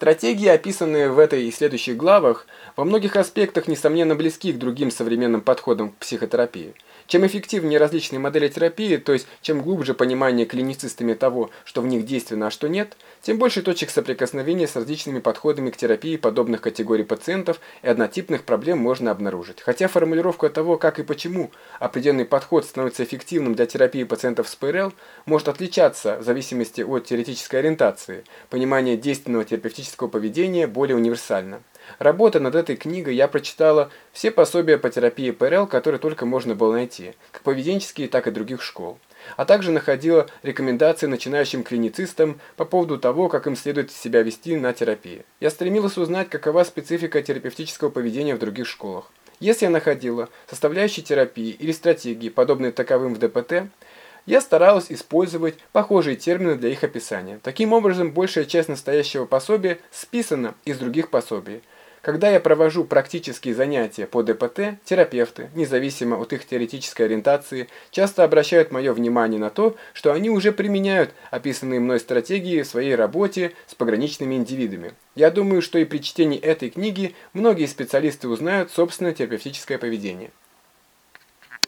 Стратегии, описанные в этой и следующих главах, во многих аспектах несомненно близки к другим современным подходам к психотерапии. Чем эффективнее различные модели терапии, то есть чем глубже понимание клиницистами того, что в них действенно, а что нет, тем больше точек соприкосновения с различными подходами к терапии подобных категорий пациентов и однотипных проблем можно обнаружить. Хотя формулировка того, как и почему определенный подход становится эффективным для терапии пациентов с ПРЛ, может отличаться в зависимости от теоретической ориентации. Понимание действенного терапевтического поведения более универсально. Работа над этой книгой я прочитала все пособия по терапии ПРЛ, которые только можно было найти, как поведенческие, так и других школ. А также находила рекомендации начинающим клиницистам по поводу того, как им следует себя вести на терапии. Я стремилась узнать, какова специфика терапевтического поведения в других школах. Если я находила составляющие терапии или стратегии, подобные таковым в ДПТ, я старалась использовать похожие термины для их описания. Таким образом, большая часть настоящего пособия списана из других пособий. Когда я провожу практические занятия по ДПТ, терапевты, независимо от их теоретической ориентации, часто обращают мое внимание на то, что они уже применяют описанные мной стратегии в своей работе с пограничными индивидами. Я думаю, что и при чтении этой книги многие специалисты узнают собственное терапевтическое поведение.